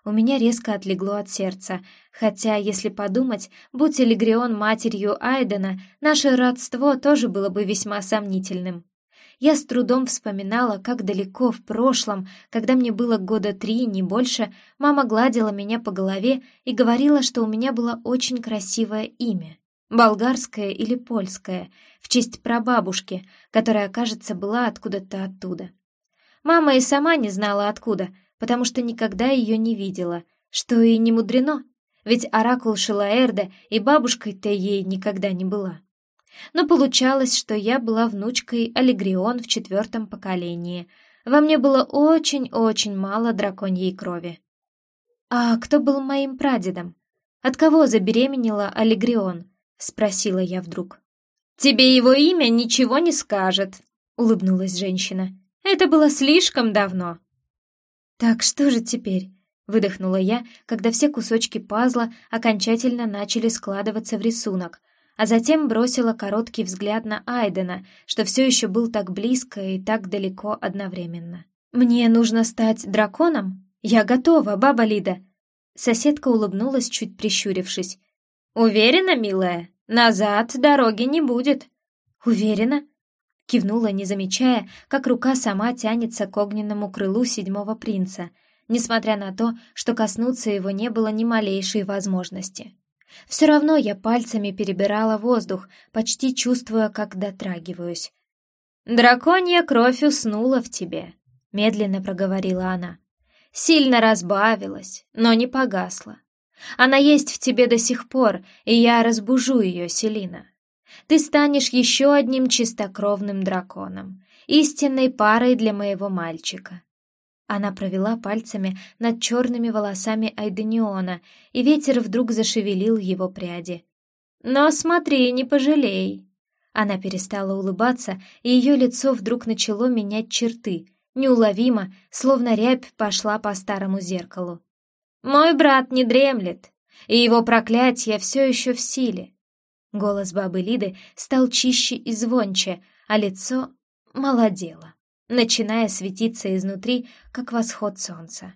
Speaker 1: У меня резко отлегло от сердца, хотя, если подумать, будь Алигрион матерью Айдена, наше родство тоже было бы весьма сомнительным. Я с трудом вспоминала, как далеко в прошлом, когда мне было года три, не больше, мама гладила меня по голове и говорила, что у меня было очень красивое имя. Болгарское или польское, в честь прабабушки, которая, кажется, была откуда-то оттуда. Мама и сама не знала откуда, потому что никогда ее не видела, что и не мудрено, ведь оракул Шилаэрда и бабушкой-то ей никогда не была но получалось, что я была внучкой Алигрион в четвертом поколении. Во мне было очень-очень мало драконьей крови. «А кто был моим прадедом? От кого забеременела Алигрион?» — спросила я вдруг. «Тебе его имя ничего не скажет», — улыбнулась женщина. «Это было слишком давно». «Так что же теперь?» — выдохнула я, когда все кусочки пазла окончательно начали складываться в рисунок — а затем бросила короткий взгляд на Айдена, что все еще был так близко и так далеко одновременно. «Мне нужно стать драконом? Я готова, баба Лида!» Соседка улыбнулась, чуть прищурившись. «Уверена, милая? Назад дороги не будет». «Уверена?» Кивнула, не замечая, как рука сама тянется к огненному крылу седьмого принца, несмотря на то, что коснуться его не было ни малейшей возможности. Все равно я пальцами перебирала воздух, почти чувствуя, как дотрагиваюсь. «Драконья кровь уснула в тебе», — медленно проговорила она. «Сильно разбавилась, но не погасла. Она есть в тебе до сих пор, и я разбужу ее, Селина. Ты станешь еще одним чистокровным драконом, истинной парой для моего мальчика. Она провела пальцами над черными волосами Айдениона, и ветер вдруг зашевелил его пряди. «Но смотри, не пожалей!» Она перестала улыбаться, и ее лицо вдруг начало менять черты, неуловимо, словно рябь пошла по старому зеркалу. «Мой брат не дремлет, и его проклятие все еще в силе». Голос бабы Лиды стал чище и звонче, а лицо молодело начиная светиться изнутри, как восход солнца.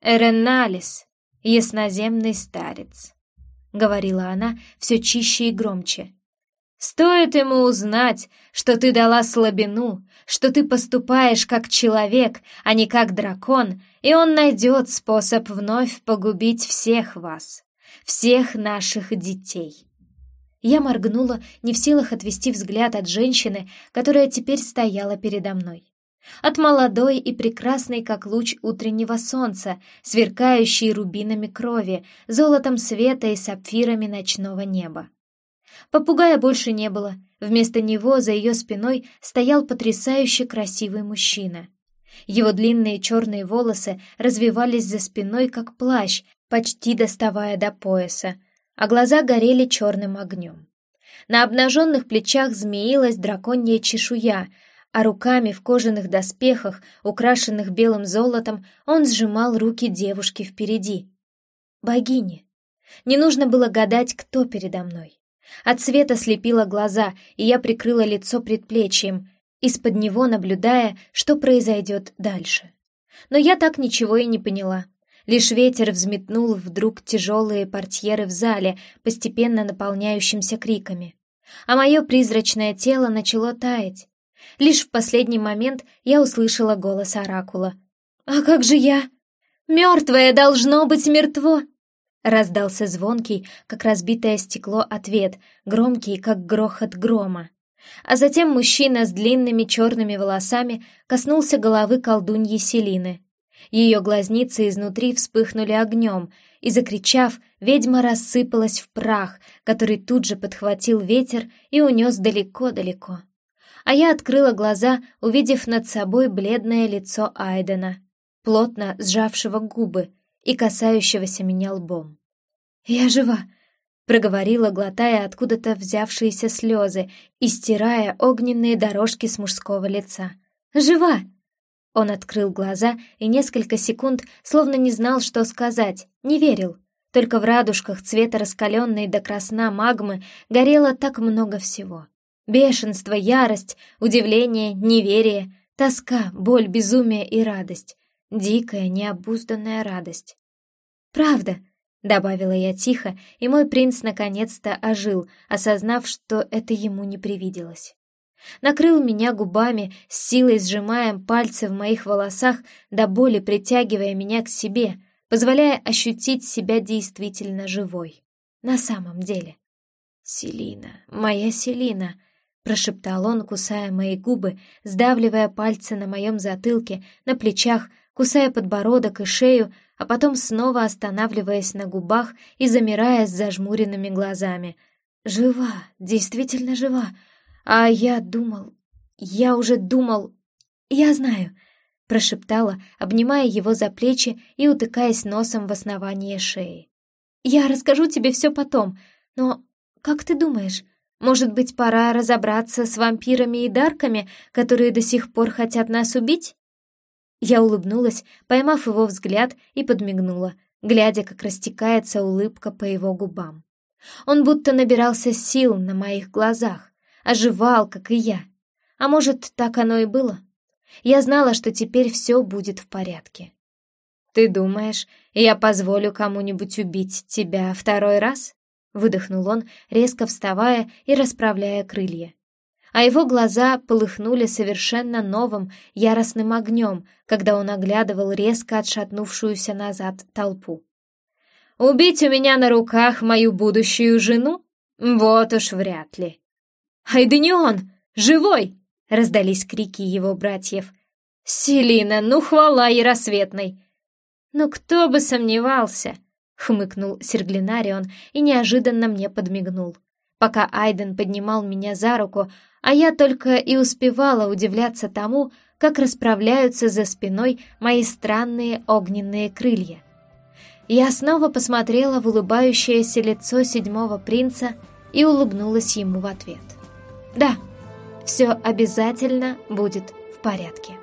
Speaker 1: «Эренналис, ясноземный старец», — говорила она все чище и громче. «Стоит ему узнать, что ты дала слабину, что ты поступаешь как человек, а не как дракон, и он найдет способ вновь погубить всех вас, всех наших детей». Я моргнула, не в силах отвести взгляд от женщины, которая теперь стояла передо мной. От молодой и прекрасной, как луч утреннего солнца, сверкающей рубинами крови, золотом света и сапфирами ночного неба. Попугая больше не было. Вместо него за ее спиной стоял потрясающе красивый мужчина. Его длинные черные волосы развивались за спиной, как плащ, почти доставая до пояса, а глаза горели черным огнем. На обнаженных плечах змеилась драконья чешуя, а руками в кожаных доспехах, украшенных белым золотом, он сжимал руки девушки впереди. богини. Не нужно было гадать, кто передо мной. От света слепило глаза, и я прикрыла лицо предплечьем, из-под него наблюдая, что произойдет дальше. Но я так ничего и не поняла. Лишь ветер взметнул вдруг тяжелые портьеры в зале, постепенно наполняющимся криками. А мое призрачное тело начало таять. Лишь в последний момент я услышала голос Оракула. «А как же я? Мертвое должно быть мертво!» Раздался звонкий, как разбитое стекло, ответ, громкий, как грохот грома. А затем мужчина с длинными черными волосами коснулся головы колдуньи Селины. Ее глазницы изнутри вспыхнули огнем, и, закричав, ведьма рассыпалась в прах, который тут же подхватил ветер и унес далеко-далеко. А я открыла глаза, увидев над собой бледное лицо Айдена, плотно сжавшего губы и касающегося меня лбом. «Я жива!» — проговорила, глотая откуда-то взявшиеся слезы и стирая огненные дорожки с мужского лица. «Жива!» Он открыл глаза и несколько секунд словно не знал, что сказать, не верил. Только в радужках цвета раскаленной до красна магмы горело так много всего. Бешенство, ярость, удивление, неверие, тоска, боль, безумие и радость. Дикая, необузданная радость. «Правда», — добавила я тихо, и мой принц наконец-то ожил, осознав, что это ему не привиделось накрыл меня губами, с силой сжимая пальцы в моих волосах, до боли притягивая меня к себе, позволяя ощутить себя действительно живой. На самом деле. «Селина, моя Селина!» — прошептал он, кусая мои губы, сдавливая пальцы на моем затылке, на плечах, кусая подбородок и шею, а потом снова останавливаясь на губах и замирая с зажмуренными глазами. «Жива, действительно жива!» А я думал... Я уже думал... Я знаю, прошептала, обнимая его за плечи и утыкаясь носом в основание шеи. Я расскажу тебе все потом, но как ты думаешь, может быть, пора разобраться с вампирами и дарками, которые до сих пор хотят нас убить? Я улыбнулась, поймав его взгляд и подмигнула, глядя, как растекается улыбка по его губам. Он будто набирался сил на моих глазах, оживал, как и я. А может, так оно и было? Я знала, что теперь все будет в порядке. «Ты думаешь, я позволю кому-нибудь убить тебя второй раз?» Выдохнул он, резко вставая и расправляя крылья. А его глаза полыхнули совершенно новым, яростным огнем, когда он оглядывал резко отшатнувшуюся назад толпу. «Убить у меня на руках мою будущую жену? Вот уж вряд ли!» «Айденион! Живой!» — раздались крики его братьев. «Селина, ну хвала Яросветной!» «Ну кто бы сомневался!» — хмыкнул Серглинарион и неожиданно мне подмигнул. Пока Айден поднимал меня за руку, а я только и успевала удивляться тому, как расправляются за спиной мои странные огненные крылья. Я снова посмотрела в улыбающееся лицо седьмого принца и улыбнулась ему в ответ. Да, все обязательно будет в порядке.